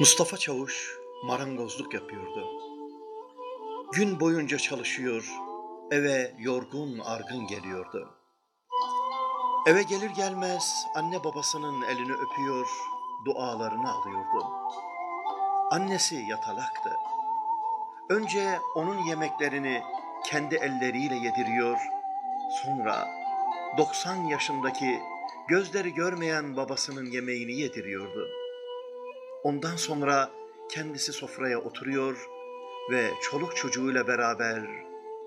Mustafa Çavuş marangozluk yapıyordu. Gün boyunca çalışıyor, eve yorgun argın geliyordu. Eve gelir gelmez anne babasının elini öpüyor, dualarını alıyordu. Annesi yatalaktı. Önce onun yemeklerini kendi elleriyle yediriyor, sonra 90 yaşındaki gözleri görmeyen babasının yemeğini yediriyordu. Ondan sonra kendisi sofraya oturuyor ve çoluk çocuğuyla beraber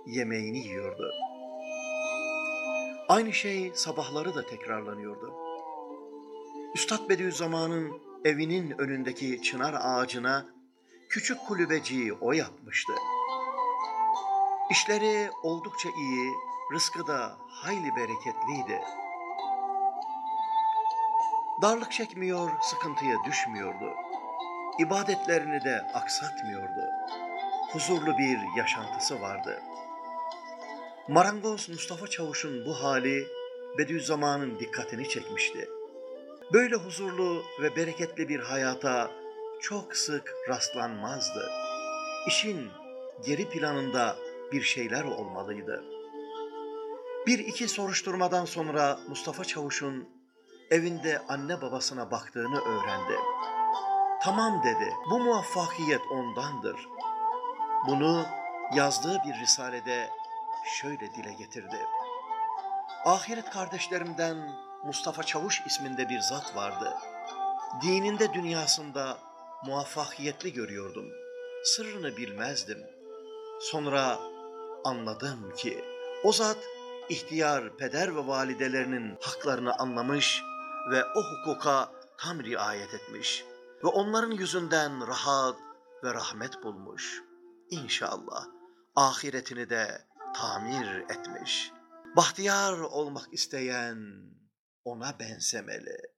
yemeğini yiyordu. Aynı şey sabahları da tekrarlanıyordu. Üstad Bediüzzaman'ın evinin önündeki çınar ağacına küçük kulübeciyi o yapmıştı. İşleri oldukça iyi, rızkı da hayli bereketliydi. Darlık çekmiyor, sıkıntıya düşmüyordu. İbadetlerini de aksatmıyordu. Huzurlu bir yaşantısı vardı. Marangoz Mustafa Çavuş'un bu hali Bediüzzaman'ın dikkatini çekmişti. Böyle huzurlu ve bereketli bir hayata çok sık rastlanmazdı. İşin geri planında bir şeyler olmalıydı. Bir iki soruşturmadan sonra Mustafa Çavuş'un evinde anne babasına baktığını öğrendi. Tamam dedi, bu muvaffakiyet ondandır. Bunu yazdığı bir risalede şöyle dile getirdi. Ahiret kardeşlerimden Mustafa Çavuş isminde bir zat vardı. Dininde dünyasında muvaffakiyetli görüyordum. Sırrını bilmezdim. Sonra anladım ki o zat ihtiyar peder ve validelerinin haklarını anlamış ve o hukuka tam riayet etmiş ve onların yüzünden rahat ve rahmet bulmuş. İnşallah ahiretini de tamir etmiş. Bahtiyar olmak isteyen ona benzemeli.